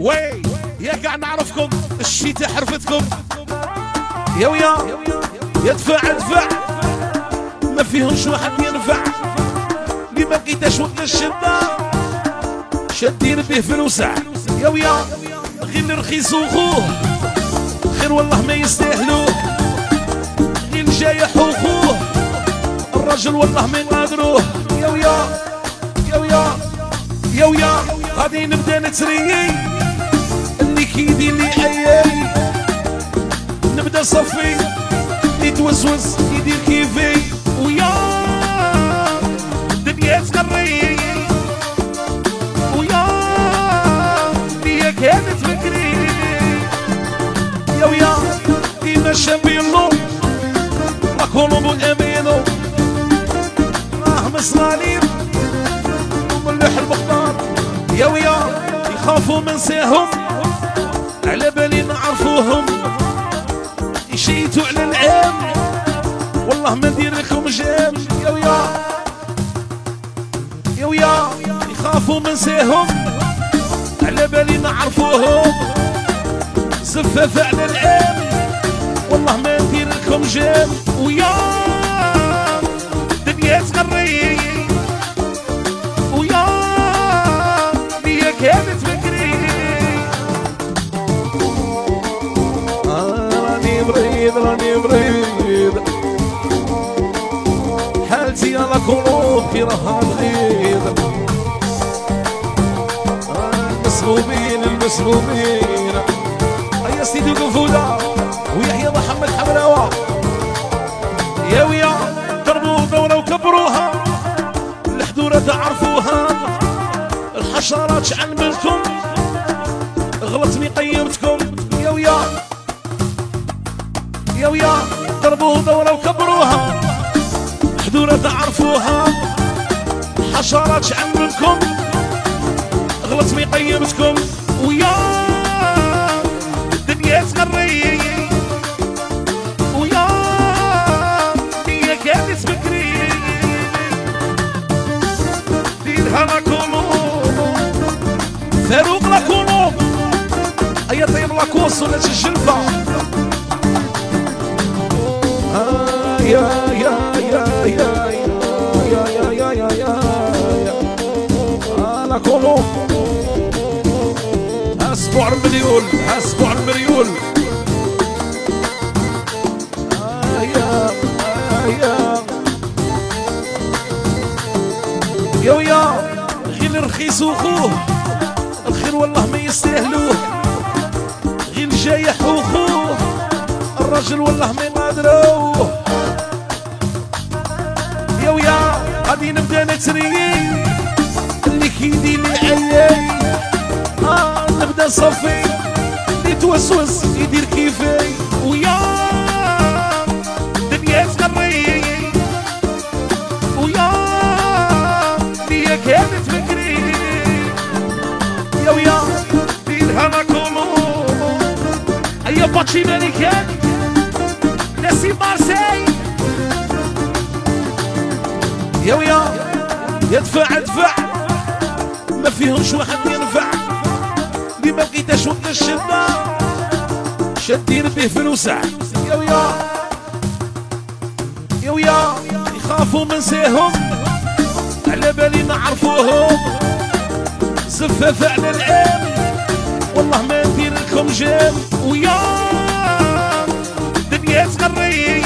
وي يا قاع نعرفكم الشتاء حرفتكم. يا ويا يدفع ادفع ما فيهمش واحد ينفع. اللي ما لقيتاش وقت الشدة شدين به في الوسع يا ويا غير رخيص وخوه. خير والله ما يستاهلوه. غير جايح وخوه الرجل والله ما يقدروه. يا ويا. يا ويا غادي نبدا نتريي اللي كيدير لي أياي. نبدا صفي يتوسوس يدير كيفي. ويا الدنيا تغري ويا هي كانت فكري يا ويا ديما شابيلو. لا كولومبو أمينو. راه مصرالير وملح المختار يا ويا يخافوا من سيهم على بالي نعرفوهم يشيتوا على العام والله ما ندير لكم جام يا ويا يا ويا يخافوا من سيهم على بالي نعرفوهم زفاف على العام والله ما ندير لكم جام ويا على قلوب تغيظ آه، المسلوبين المسلوبين هيا سيدي قفوله ويحيى محمد حمراوه يا ويا ضربوا دورة وكبروها الحدورة تعرفوها. الحشرات شعل منكم غلطني قيمتكم. يا ويا يا ويا ضربوا دورة وكبروها محذورة تعرفوها. حشرات شعن غلط في قيمتكم. ويا الدنيا تغري. ويا هي كانت بكري ديرها راكولو فاروق راكولو ايا طيب لاكوس ولا شي Yeah. لاكولو أسبوع المليون أسبوع المليون. آه يا آه يا يا ويا غير رخيص وخوه الخير والله ما يستاهلوه. غير جايح وخوه الرجل والله ما يقدروه يا ويا غادي نبدأ نتريي اللي كيدي لي عياي نبدا صفي يتوسوس يدير كيفي ويا الدنيا تغري ويا هي كانت فكري. يا ويا ديرها ناكولو هيا باتشي ملكان ناسي مارسي يا ويا يدفع ادفع ما فيهمش واحد ينفع ما لقيتاش وقت الشدة شدين به في الوسع يا ويا. يا ويا. يخافوا من سيهم على بالي نعرفوهم زفاف على العام والله ما ندير لكم جام ويا. الدنيا تغري